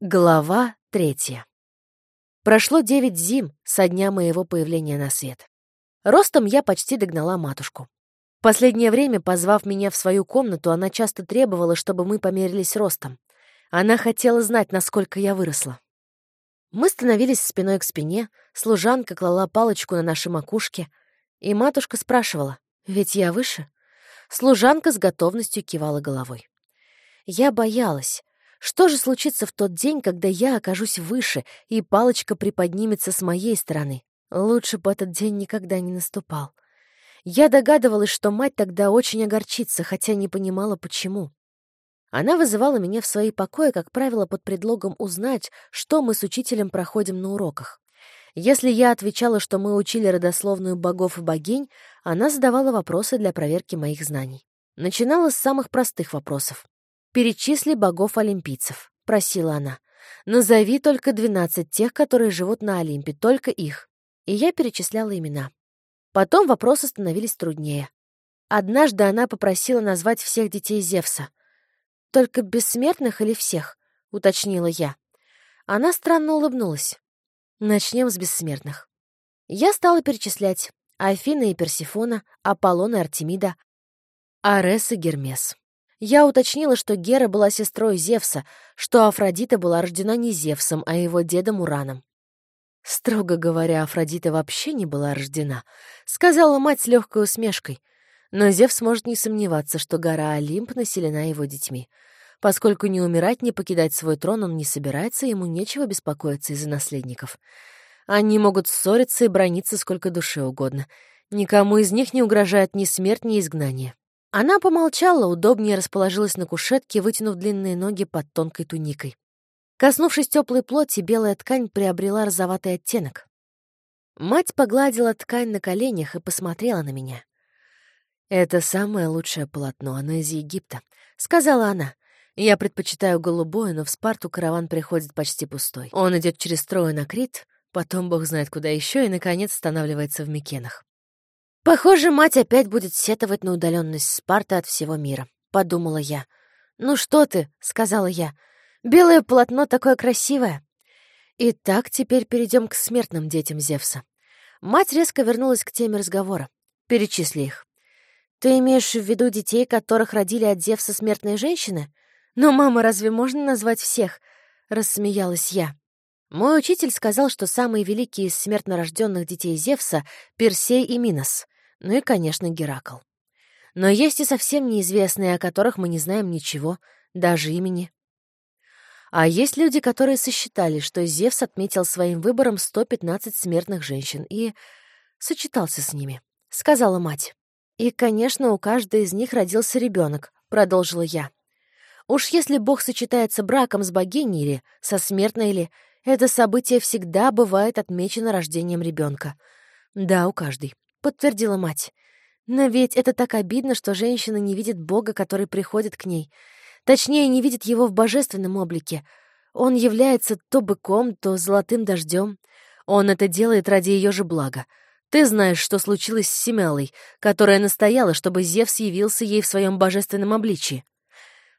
Глава третья. Прошло девять зим со дня моего появления на свет. Ростом я почти догнала матушку. Последнее время, позвав меня в свою комнату, она часто требовала, чтобы мы померились ростом. Она хотела знать, насколько я выросла. Мы становились спиной к спине, служанка клала палочку на нашей макушке, и матушка спрашивала, «Ведь я выше?» Служанка с готовностью кивала головой. Я боялась, что же случится в тот день, когда я окажусь выше, и палочка приподнимется с моей стороны? Лучше бы этот день никогда не наступал. Я догадывалась, что мать тогда очень огорчится, хотя не понимала, почему. Она вызывала меня в свои покои, как правило, под предлогом узнать, что мы с учителем проходим на уроках. Если я отвечала, что мы учили родословную богов и богинь, она задавала вопросы для проверки моих знаний. Начинала с самых простых вопросов. «Перечисли богов-олимпийцев», — просила она. «Назови только двенадцать тех, которые живут на Олимпе, только их». И я перечисляла имена. Потом вопросы становились труднее. Однажды она попросила назвать всех детей Зевса. «Только бессмертных или всех?» — уточнила я. Она странно улыбнулась. «Начнем с бессмертных». Я стала перечислять Афина и Персифона, Аполлон и Артемида, Арес и Гермес. Я уточнила, что Гера была сестрой Зевса, что Афродита была рождена не Зевсом, а его дедом Ураном. Строго говоря, Афродита вообще не была рождена, сказала мать с легкой усмешкой. Но Зевс может не сомневаться, что гора Олимп населена его детьми. Поскольку не умирать, не покидать свой трон он не собирается, ему нечего беспокоиться из-за наследников. Они могут ссориться и брониться сколько душе угодно. Никому из них не угрожает ни смерть, ни изгнание. Она помолчала, удобнее расположилась на кушетке, вытянув длинные ноги под тонкой туникой. Коснувшись теплой плоти, белая ткань приобрела розоватый оттенок. Мать погладила ткань на коленях и посмотрела на меня. «Это самое лучшее полотно, оно из Египта», — сказала она. «Я предпочитаю голубое, но в Спарту караван приходит почти пустой. Он идет через Трою на Крит, потом бог знает куда еще и, наконец, останавливается в Микенах. «Похоже, мать опять будет сетовать на удаленность Спарта от всего мира», — подумала я. «Ну что ты», — сказала я, — «белое полотно такое красивое». Итак, теперь перейдем к смертным детям Зевса. Мать резко вернулась к теме разговора. Перечисли их. «Ты имеешь в виду детей, которых родили от Зевса смертные женщины? Но, мама, разве можно назвать всех?» — рассмеялась я. Мой учитель сказал, что самые великие из смертнорожденных детей Зевса — Персей и Минос — ну и, конечно, Геракл. Но есть и совсем неизвестные, о которых мы не знаем ничего, даже имени. А есть люди, которые сосчитали, что Зевс отметил своим выбором 115 смертных женщин и сочетался с ними, — сказала мать. И, конечно, у каждой из них родился ребенок, продолжила я. Уж если Бог сочетается браком с богиней или со смертной или, это событие всегда бывает отмечено рождением ребенка. Да, у каждой. — подтвердила мать. «Но ведь это так обидно, что женщина не видит Бога, который приходит к ней. Точнее, не видит его в божественном облике. Он является то быком, то золотым дождем. Он это делает ради ее же блага. Ты знаешь, что случилось с Семелой, которая настояла, чтобы Зевс явился ей в своем божественном обличии.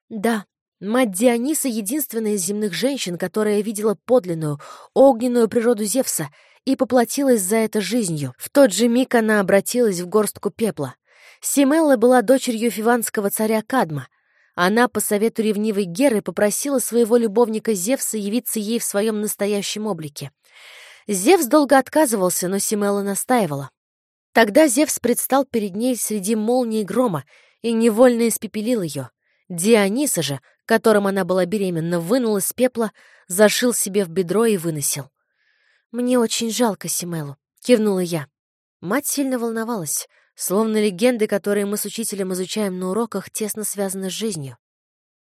Да, мать Диониса — единственная из земных женщин, которая видела подлинную, огненную природу Зевса — и поплатилась за это жизнью. В тот же миг она обратилась в горстку пепла. Симелла была дочерью фиванского царя Кадма. Она по совету ревнивой Геры попросила своего любовника Зевса явиться ей в своем настоящем облике. Зевс долго отказывался, но Симелла настаивала. Тогда Зевс предстал перед ней среди молнии грома и невольно испепелил ее. Диониса же, которым она была беременна, вынул из пепла, зашил себе в бедро и выносил. «Мне очень жалко Симелу», — кивнула я. Мать сильно волновалась, словно легенды, которые мы с учителем изучаем на уроках, тесно связаны с жизнью.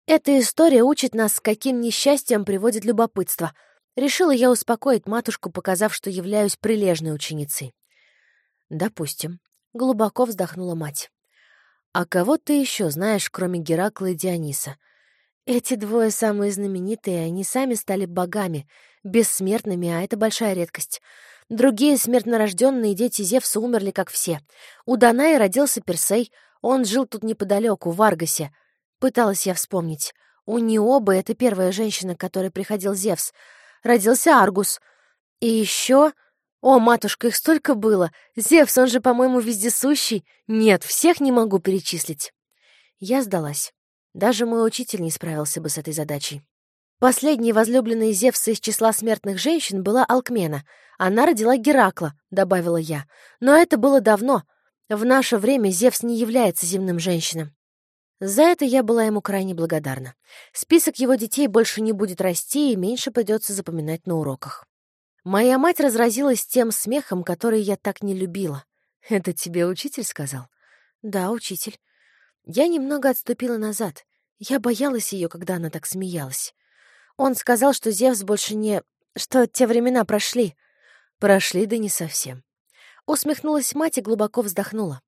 Эта история учит нас, каким несчастьем приводит любопытство. Решила я успокоить матушку, показав, что являюсь прилежной ученицей. «Допустим», — глубоко вздохнула мать. «А кого ты еще знаешь, кроме Геракла и Диониса?» Эти двое самые знаменитые, они сами стали богами, бессмертными, а это большая редкость. Другие смертнорожденные дети Зевса умерли, как все. У Данаи родился Персей, он жил тут неподалеку, в Аргасе. Пыталась я вспомнить. У Необы, это первая женщина, к которой приходил Зевс, родился Аргус. И еще... О, матушка, их столько было! Зевс, он же, по-моему, вездесущий. Нет, всех не могу перечислить. Я сдалась. Даже мой учитель не справился бы с этой задачей. Последней возлюбленной Зевса из числа смертных женщин была Алкмена. Она родила Геракла, добавила я. Но это было давно. В наше время Зевс не является земным женщинам. За это я была ему крайне благодарна. Список его детей больше не будет расти и меньше придется запоминать на уроках. Моя мать разразилась тем смехом, который я так не любила. «Это тебе учитель сказал?» «Да, учитель». Я немного отступила назад. Я боялась ее, когда она так смеялась. Он сказал, что Зевс больше не... что те времена прошли. Прошли, да не совсем. Усмехнулась мать и глубоко вздохнула.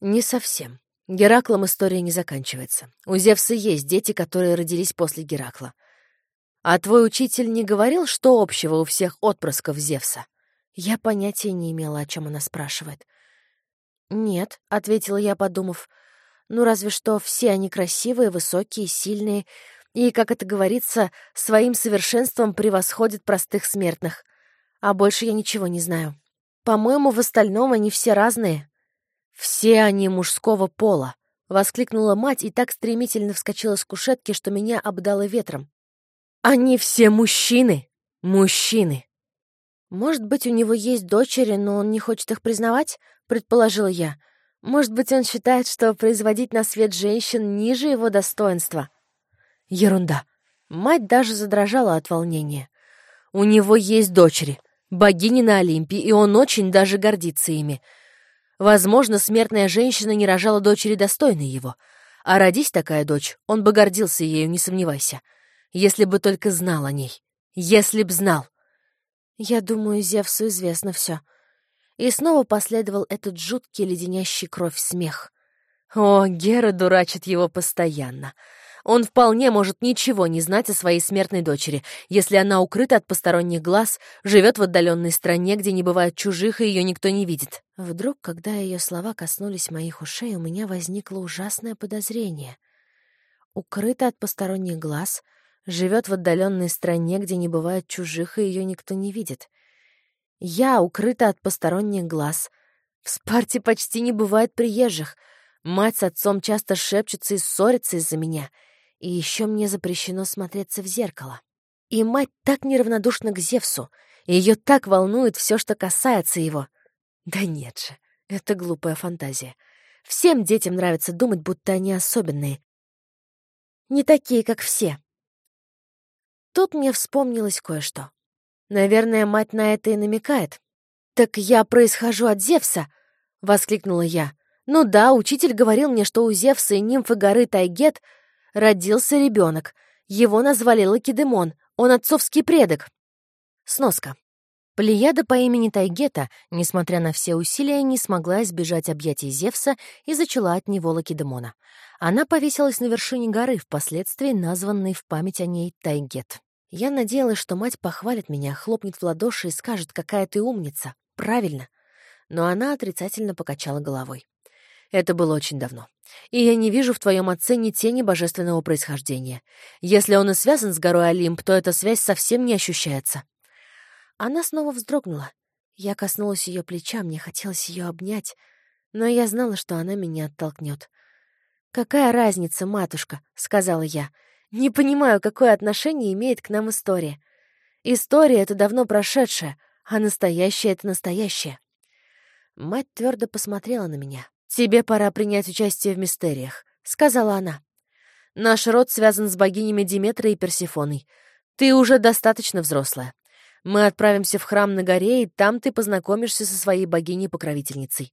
Не совсем. Гераклом история не заканчивается. У Зевса есть дети, которые родились после Геракла. А твой учитель не говорил, что общего у всех отпрысков Зевса? Я понятия не имела, о чем она спрашивает. «Нет», — ответила я, подумав, — «ну разве что все они красивые, высокие, сильные, и, как это говорится, своим совершенством превосходит простых смертных. А больше я ничего не знаю. По-моему, в остальном они все разные. «Все они мужского пола!» — воскликнула мать и так стремительно вскочила с кушетки, что меня обдало ветром. «Они все мужчины! Мужчины!» «Может быть, у него есть дочери, но он не хочет их признавать?» — предположила я. «Может быть, он считает, что производить на свет женщин ниже его достоинства?» Ерунда. Мать даже задрожала от волнения. У него есть дочери, богини на Олимпе, и он очень даже гордится ими. Возможно, смертная женщина не рожала дочери достойной его. А родись такая дочь, он бы гордился ею, не сомневайся. Если бы только знал о ней. Если б знал. Я думаю, Зевсу известно все. И снова последовал этот жуткий леденящий кровь смех. О, Гера дурачит его постоянно. Он вполне может ничего не знать о своей смертной дочери, если она укрыта от посторонних глаз, живет в отдаленной стране, где не бывает чужих, и ее никто не видит. Вдруг, когда ее слова коснулись моих ушей, у меня возникло ужасное подозрение. Укрыта от посторонних глаз, живет в отдаленной стране, где не бывает чужих, и ее никто не видит. Я укрыта от посторонних глаз. В Спарте почти не бывает приезжих. Мать с отцом часто шепчутся и ссорятся из-за меня — и еще мне запрещено смотреться в зеркало. И мать так неравнодушна к Зевсу, ее так волнует все, что касается его. Да нет же, это глупая фантазия. Всем детям нравится думать, будто они особенные. Не такие, как все. Тут мне вспомнилось кое-что. Наверное, мать на это и намекает. «Так я происхожу от Зевса!» — воскликнула я. «Ну да, учитель говорил мне, что у Зевса и нимфы горы Тайгет Родился ребенок. Его назвали Лакедемон. Он отцовский предок. Сноска. Плеяда по имени Тайгета, несмотря на все усилия, не смогла избежать объятий Зевса и зачала от него Лакедемона. Она повесилась на вершине горы, впоследствии названной в память о ней Тайгет. Я надеялась, что мать похвалит меня, хлопнет в ладоши и скажет, какая ты умница. Правильно. Но она отрицательно покачала головой. Это было очень давно. И я не вижу в твоем отце ни тени божественного происхождения. Если он и связан с горой Олимп, то эта связь совсем не ощущается». Она снова вздрогнула. Я коснулась ее плеча, мне хотелось ее обнять, но я знала, что она меня оттолкнет. «Какая разница, матушка?» — сказала я. «Не понимаю, какое отношение имеет к нам история. История — это давно прошедшее, а настоящее — это настоящее». Мать твердо посмотрела на меня. «Тебе пора принять участие в мистериях», — сказала она. «Наш род связан с богинями Диметрой и Персифоной. Ты уже достаточно взрослая. Мы отправимся в храм на горе, и там ты познакомишься со своей богиней-покровительницей.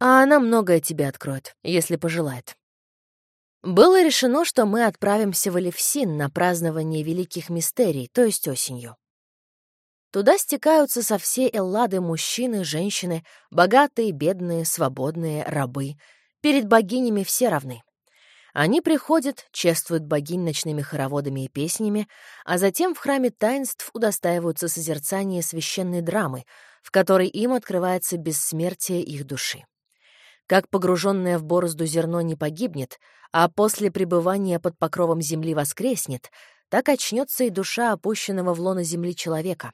А она многое тебе откроет, если пожелает». Было решено, что мы отправимся в Элевсин на празднование великих мистерий, то есть осенью. Туда стекаются со всей Эллады мужчины, женщины, богатые, бедные, свободные, рабы. Перед богинями все равны. Они приходят, чествуют богинь ночными хороводами и песнями, а затем в храме таинств удостаиваются созерцания священной драмы, в которой им открывается бессмертие их души. как погруженное в борозду зерно не погибнет, а после пребывания под покровом земли воскреснет, так очнется и душа опущенного в лоно земли человека.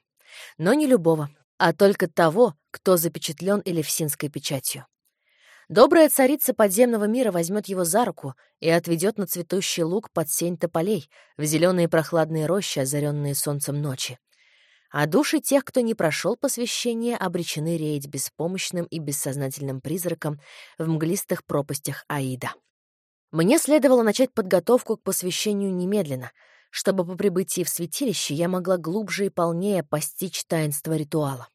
Но не любого, а только того, кто запечатлен элевсинской печатью. Добрая царица подземного мира возьмет его за руку и отведет на цветущий луг под сень тополей, в зеленые прохладные рощи, озаренные солнцем ночи. А души тех, кто не прошел посвящение, обречены реять беспомощным и бессознательным призраком в мглистых пропастях Аида. Мне следовало начать подготовку к посвящению немедленно, чтобы по прибытии в святилище я могла глубже и полнее постичь таинство ритуала.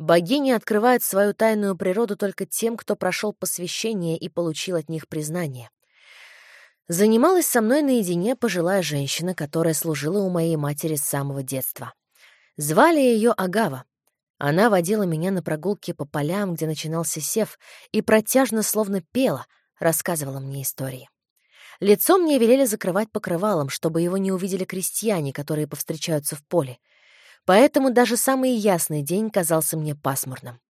Богини открывают свою тайную природу только тем, кто прошел посвящение и получил от них признание. Занималась со мной наедине пожилая женщина, которая служила у моей матери с самого детства. Звали ее Агава. Она водила меня на прогулки по полям, где начинался сев, и протяжно, словно пела, рассказывала мне истории. Лицо мне велели закрывать покрывалом, чтобы его не увидели крестьяне, которые повстречаются в поле. Поэтому даже самый ясный день казался мне пасмурным.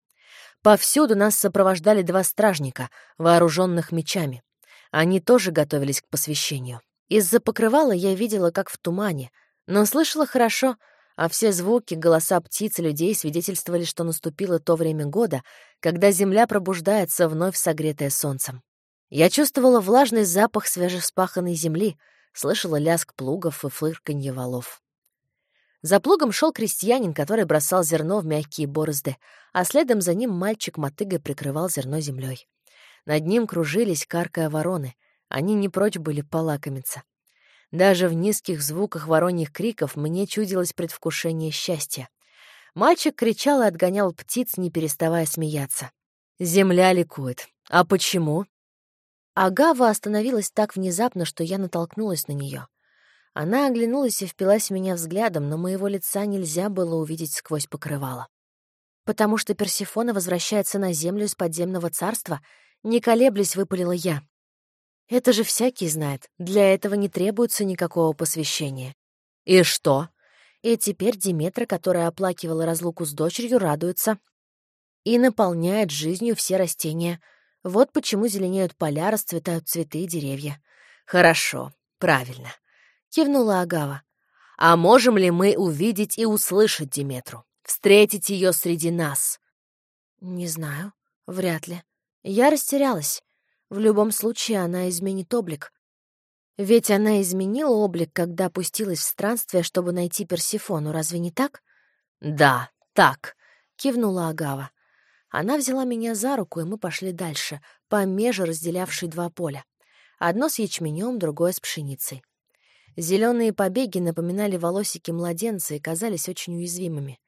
Повсюду нас сопровождали два стражника, вооруженных мечами. Они тоже готовились к посвящению. Из-за покрывала я видела, как в тумане, но слышала хорошо, а все звуки, голоса птиц и людей свидетельствовали, что наступило то время года, когда земля пробуждается, вновь согретая солнцем. Я чувствовала влажный запах свежеспаханной земли, слышала лязг плугов и фырканье валов. За плугом шел крестьянин, который бросал зерно в мягкие борозды, а следом за ним мальчик мотыгой прикрывал зерно землей. Над ним кружились, каркая вороны. Они не прочь были полакомиться. Даже в низких звуках вороньих криков мне чудилось предвкушение счастья. Мальчик кричал и отгонял птиц, не переставая смеяться. Земля ликует. А почему? Агава остановилась так внезапно, что я натолкнулась на нее. Она оглянулась и впилась в меня взглядом, но моего лица нельзя было увидеть сквозь покрывало. «Потому что Персифона возвращается на землю из подземного царства», не колеблясь, выпалила я. «Это же всякий знает. Для этого не требуется никакого посвящения». «И что?» И теперь Диметра, которая оплакивала разлуку с дочерью, радуется и наполняет жизнью все растения — вот почему зеленеют поля, расцветают цветы и деревья. «Хорошо, правильно», — кивнула Агава. «А можем ли мы увидеть и услышать Диметру? Встретить ее среди нас?» «Не знаю. Вряд ли. Я растерялась. В любом случае она изменит облик. Ведь она изменила облик, когда опустилась в странствие, чтобы найти Персифону, разве не так?» «Да, так», — кивнула Агава. Она взяла меня за руку, и мы пошли дальше, по меже разделявшей два поля. Одно с ячменем, другое с пшеницей. Зеленые побеги напоминали волосики младенца и казались очень уязвимыми.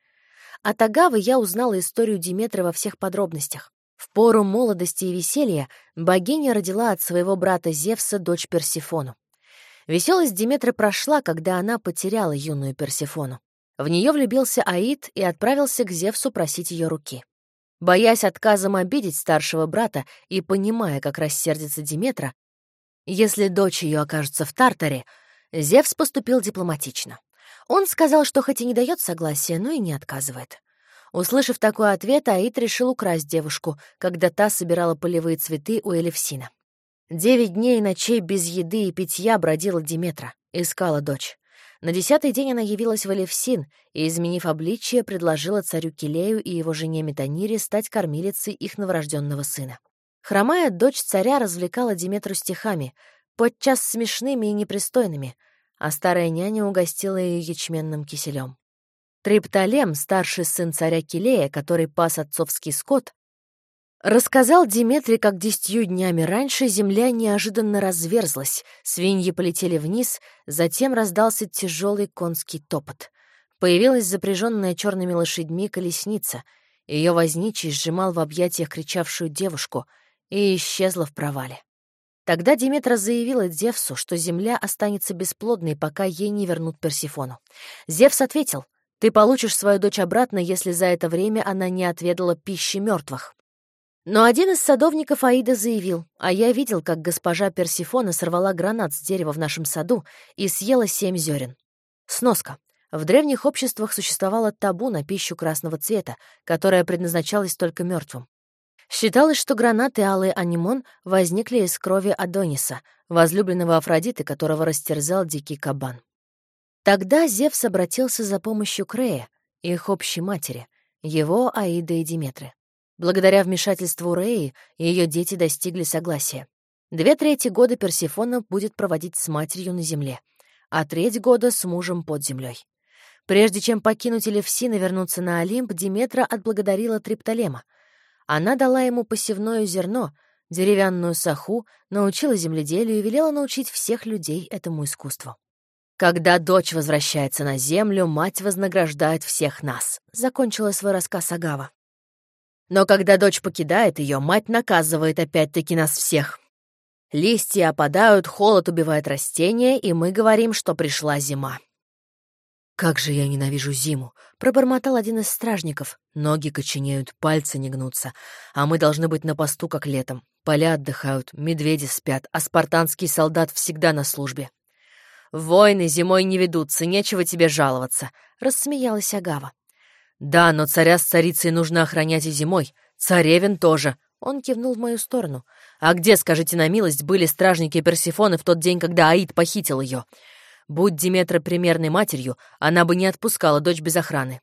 От Агавы я узнала историю Диметра во всех подробностях. В пору молодости и веселья богиня родила от своего брата Зевса дочь Персифону. Веселость Диметры прошла, когда она потеряла юную Персифону. В нее влюбился Аид и отправился к Зевсу просить ее руки. Боясь отказом обидеть старшего брата и понимая, как рассердится Диметра, если дочь ее окажется в Тартаре, Зевс поступил дипломатично. Он сказал, что хоть и не дает согласия, но и не отказывает. Услышав такой ответ, Аид решил украсть девушку, когда та собирала полевые цветы у Элевсина. Девять дней и ночей без еды и питья бродила Диметра, искала дочь. На десятый день она явилась в Элевсин и, изменив обличие, предложила царю Килею и его жене Метанире стать кормилицей их новорожденного сына. Хромая дочь царя развлекала Диметру стихами, подчас смешными и непристойными, а старая няня угостила ее ячменным киселем. Триптолем, старший сын царя Килея, который пас отцовский скот, Рассказал Диметрий, как десятью днями раньше земля неожиданно разверзлась, свиньи полетели вниз, затем раздался тяжелый конский топот. Появилась запряженная черными лошадьми колесница. Ее возничий сжимал в объятиях кричавшую девушку и исчезла в провале. Тогда Диметра заявила Зевсу, что земля останется бесплодной, пока ей не вернут Персифону. Зевс ответил, «Ты получишь свою дочь обратно, если за это время она не отведала пищи мертвых. Но один из садовников Аида заявил, а я видел, как госпожа Персифона сорвала гранат с дерева в нашем саду и съела семь зерен. Сноска. В древних обществах существовало табу на пищу красного цвета, которая предназначалась только мертвым. Считалось, что гранаты Алый Анимон возникли из крови Адониса, возлюбленного Афродиты, которого растерзал дикий кабан. Тогда Зевс обратился за помощью к Рея, их общей матери, его Аида и Диметры. Благодаря вмешательству Реи ее дети достигли согласия. Две трети года Персифона будет проводить с матерью на земле, а треть года с мужем под землей. Прежде чем покинуть Элевсин и вернуться на Олимп, Диметра отблагодарила Триптолема. Она дала ему посевное зерно, деревянную саху, научила земледелию и велела научить всех людей этому искусству. «Когда дочь возвращается на землю, мать вознаграждает всех нас», — закончила свой рассказ Агава. «Но когда дочь покидает ее, мать наказывает опять-таки нас всех. Листья опадают, холод убивает растения, и мы говорим, что пришла зима. «Как же я ненавижу зиму!» — пробормотал один из стражников. Ноги коченеют, пальцы не гнутся. А мы должны быть на посту, как летом. Поля отдыхают, медведи спят, а спартанский солдат всегда на службе. «Войны зимой не ведутся, нечего тебе жаловаться», — рассмеялась Агава. «Да, но царя с царицей нужно охранять и зимой. Царевин тоже». Он кивнул в мою сторону. «А где, скажите на милость, были стражники Персифоны в тот день, когда Аид похитил ее? Будь Диметра примерной матерью, она бы не отпускала дочь без охраны.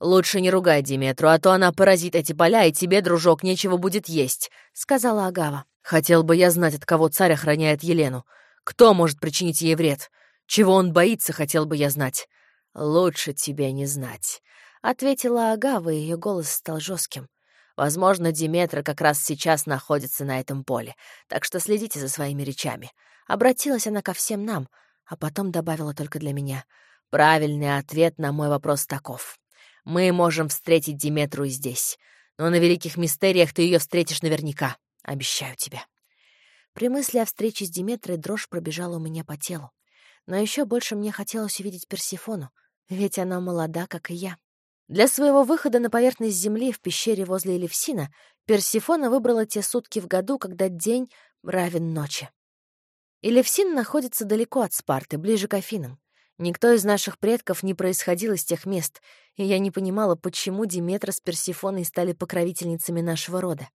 «Лучше не ругай Диметру, а то она поразит эти поля, и тебе, дружок, нечего будет есть», — сказала Агава. «Хотел бы я знать, от кого царь охраняет Елену. Кто может причинить ей вред? Чего он боится, хотел бы я знать». «Лучше тебе не знать», — ответила Агава, и ее голос стал жестким. «Возможно, Диметра как раз сейчас находится на этом поле, так что следите за своими речами». Обратилась она ко всем нам — а потом добавила только для меня. «Правильный ответ на мой вопрос таков. Мы можем встретить Диметру здесь, но на великих мистериях ты ее встретишь наверняка. Обещаю тебе». При мысли о встрече с Диметрой дрожь пробежала у меня по телу. Но еще больше мне хотелось увидеть Персифону, ведь она молода, как и я. Для своего выхода на поверхность Земли в пещере возле Элевсина Персифона выбрала те сутки в году, когда день равен ночи. Элевсин находится далеко от Спарты, ближе к Афинам. Никто из наших предков не происходил из тех мест, и я не понимала, почему Диметра с Персифоной стали покровительницами нашего рода.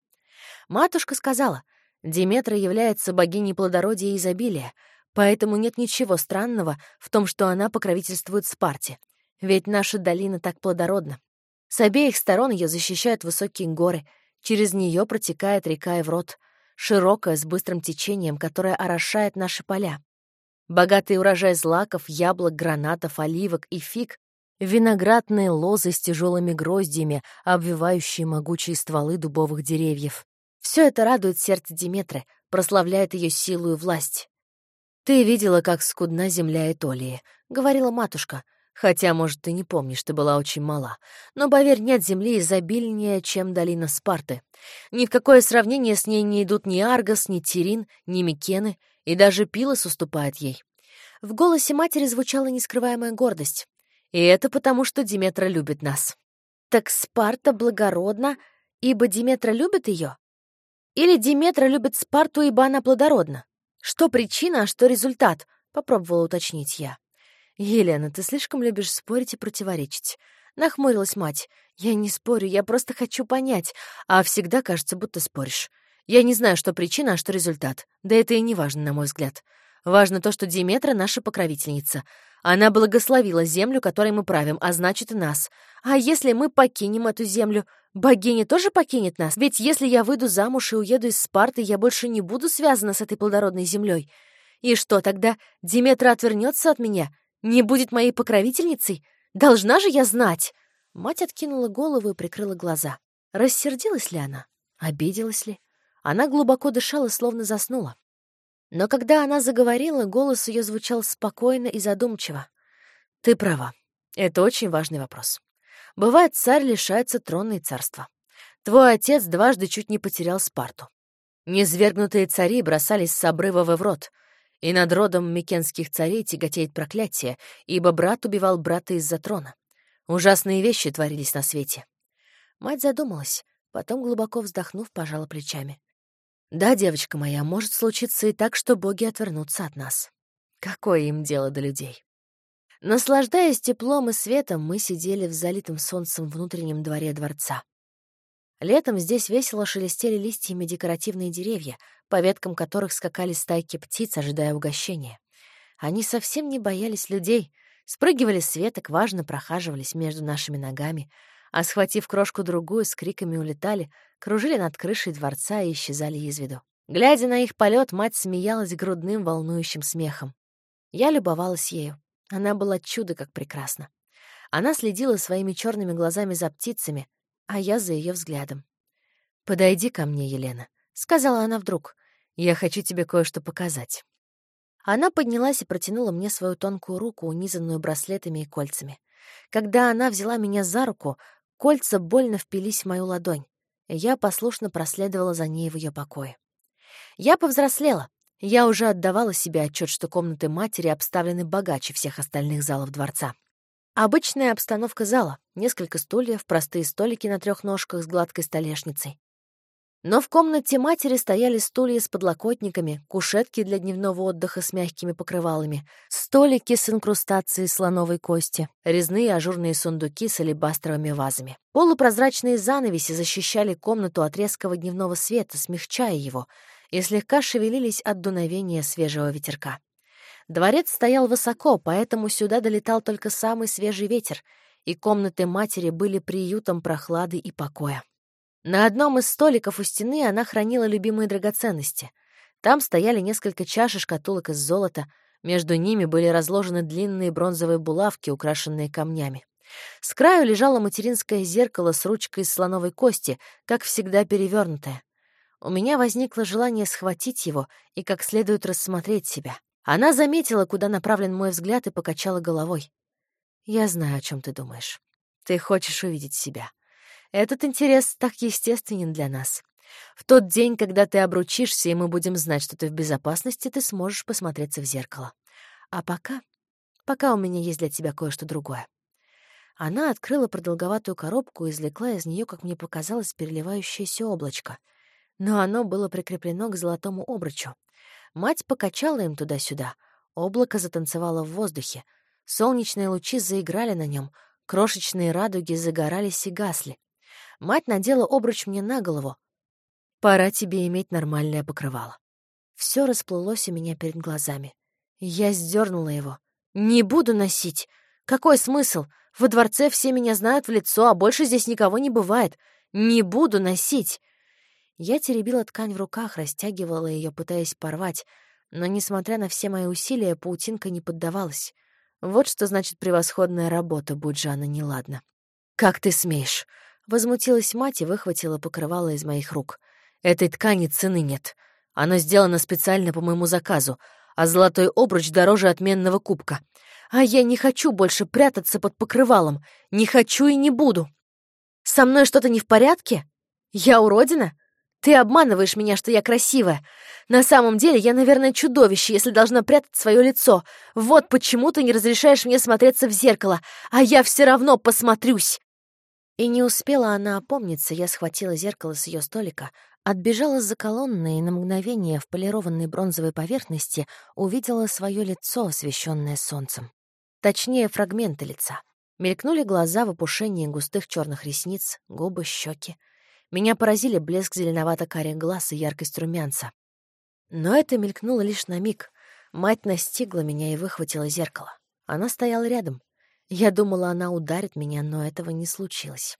Матушка сказала, Диметра является богиней плодородия и изобилия, поэтому нет ничего странного в том, что она покровительствует Спарте, ведь наша долина так плодородна. С обеих сторон ее защищают высокие горы, через нее протекает река Еврот — широкая, с быстрым течением, которое орошает наши поля. Богатый урожай злаков, яблок, гранатов, оливок и фиг, виноградные лозы с тяжелыми гроздьями, обвивающие могучие стволы дубовых деревьев. Все это радует сердце Диметры, прославляет ее силу и власть. «Ты видела, как скудна земля Этолии», — говорила матушка, — Хотя, может, ты не помнишь, ты была очень мала. Но, поверь, нет земли изобильнее, чем долина Спарты. Ни в какое сравнение с ней не идут ни Аргос, ни Тирин, ни Микены, и даже Пилос уступает ей. В голосе матери звучала нескрываемая гордость. И это потому, что Диметра любит нас. Так Спарта благородна, ибо Диметра любит ее? Или Диметра любит Спарту, ибо она плодородна? Что причина, а что результат? Попробовала уточнить я. «Елена, ты слишком любишь спорить и противоречить». Нахмурилась мать. «Я не спорю, я просто хочу понять, а всегда кажется, будто споришь. Я не знаю, что причина, а что результат. Да это и не важно, на мой взгляд. Важно то, что Диметра — наша покровительница. Она благословила землю, которой мы правим, а значит и нас. А если мы покинем эту землю, богиня тоже покинет нас? Ведь если я выйду замуж и уеду из Спарты, я больше не буду связана с этой плодородной землей. И что тогда, Диметра отвернется от меня? Не будет моей покровительницей? Должна же я знать!» Мать откинула голову и прикрыла глаза. Рассердилась ли она? Обиделась ли? Она глубоко дышала, словно заснула. Но когда она заговорила, голос ее звучал спокойно и задумчиво. «Ты права. Это очень важный вопрос. Бывает, царь лишается трона и царства. Твой отец дважды чуть не потерял Спарту. Низвергнутые цари бросались с обрыва в Эврот, и над родом микенских царей тяготеет проклятие, ибо брат убивал брата из-за трона. Ужасные вещи творились на свете. Мать задумалась, потом, глубоко вздохнув, пожала плечами. «Да, девочка моя, может случиться и так, что боги отвернутся от нас. Какое им дело до людей?» Наслаждаясь теплом и светом, мы сидели в залитом солнцем внутреннем дворе дворца. Летом здесь весело шелестели листьями декоративные деревья, по веткам которых скакали стайки птиц, ожидая угощения. Они совсем не боялись людей, спрыгивали с веток, важно прохаживались между нашими ногами, а, схватив крошку-другую, с криками улетали, кружили над крышей дворца и исчезали из виду. Глядя на их полет, мать смеялась грудным волнующим смехом. Я любовалась ею. Она была чудо как прекрасна. Она следила своими черными глазами за птицами, а я за ее взглядом. «Подойди ко мне, Елена», — сказала она вдруг. «Я хочу тебе кое-что показать». Она поднялась и протянула мне свою тонкую руку, унизанную браслетами и кольцами. Когда она взяла меня за руку, кольца больно впились в мою ладонь. Я послушно проследовала за ней в ее покое. Я повзрослела. Я уже отдавала себе отчет, что комнаты матери обставлены богаче всех остальных залов дворца. Обычная обстановка зала — несколько стульев, простые столики на трех ножках с гладкой столешницей. Но в комнате матери стояли стулья с подлокотниками, кушетки для дневного отдыха с мягкими покрывалами, столики с инкрустацией слоновой кости, резные ажурные сундуки с алебастровыми вазами. Полупрозрачные занавеси защищали комнату от резкого дневного света, смягчая его, и слегка шевелились от дуновения свежего ветерка. Дворец стоял высоко, поэтому сюда долетал только самый свежий ветер, и комнаты матери были приютом прохлады и покоя. На одном из столиков у стены она хранила любимые драгоценности. Там стояли несколько чаш и шкатулок из золота, между ними были разложены длинные бронзовые булавки, украшенные камнями. С краю лежало материнское зеркало с ручкой из слоновой кости, как всегда перевернутое. У меня возникло желание схватить его и как следует рассмотреть себя. Она заметила, куда направлен мой взгляд, и покачала головой. «Я знаю, о чем ты думаешь. Ты хочешь увидеть себя. Этот интерес так естественен для нас. В тот день, когда ты обручишься, и мы будем знать, что ты в безопасности, ты сможешь посмотреться в зеркало. А пока... Пока у меня есть для тебя кое-что другое. Она открыла продолговатую коробку и извлекла из нее, как мне показалось, переливающееся облачко. Но оно было прикреплено к золотому обручу. Мать покачала им туда-сюда. Облако затанцевало в воздухе. Солнечные лучи заиграли на нем, крошечные радуги загорались и гасли. Мать надела обруч мне на голову. Пора тебе иметь нормальное покрывало. Все расплылось у меня перед глазами. Я сдернула его. Не буду носить. Какой смысл? Во дворце все меня знают в лицо, а больше здесь никого не бывает. Не буду носить. Я теребила ткань в руках, растягивала ее, пытаясь порвать, но, несмотря на все мои усилия, паутинка не поддавалась. Вот что значит превосходная работа, будь же она неладна. «Как ты смеешь?» Возмутилась мать и выхватила покрывало из моих рук. «Этой ткани цены нет. Оно сделано специально по моему заказу, а золотой обруч дороже отменного кубка. А я не хочу больше прятаться под покрывалом. Не хочу и не буду. Со мной что-то не в порядке? Я уродина? Ты обманываешь меня, что я красивая. На самом деле я, наверное, чудовище, если должна прятать свое лицо. Вот почему ты не разрешаешь мне смотреться в зеркало, а я все равно посмотрюсь. И не успела она опомниться, я схватила зеркало с ее столика, отбежала за колонной и на мгновение в полированной бронзовой поверхности увидела свое лицо, освещенное солнцем. Точнее, фрагменты лица. Мелькнули глаза в опушении густых черных ресниц, губы, щеки. Меня поразили блеск зеленовато-карих глаз и яркость румянца. Но это мелькнуло лишь на миг. Мать настигла меня и выхватила зеркало. Она стояла рядом. Я думала, она ударит меня, но этого не случилось.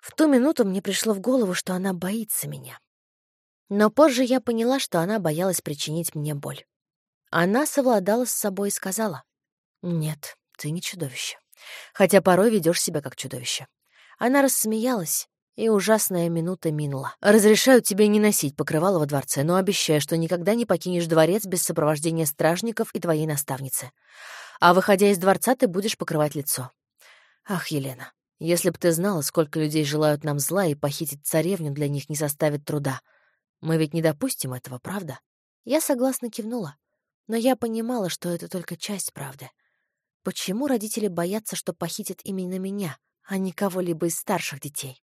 В ту минуту мне пришло в голову, что она боится меня. Но позже я поняла, что она боялась причинить мне боль. Она совладала с собой и сказала, «Нет, ты не чудовище, хотя порой ведешь себя как чудовище». Она рассмеялась, и ужасная минута минула. «Разрешаю тебе не носить покрывало во дворце, но обещаю, что никогда не покинешь дворец без сопровождения стражников и твоей наставницы а, выходя из дворца, ты будешь покрывать лицо. Ах, Елена, если б ты знала, сколько людей желают нам зла, и похитить царевню для них не составит труда. Мы ведь не допустим этого, правда? Я согласно кивнула, но я понимала, что это только часть правды. Почему родители боятся, что похитят именно меня, а не кого-либо из старших детей?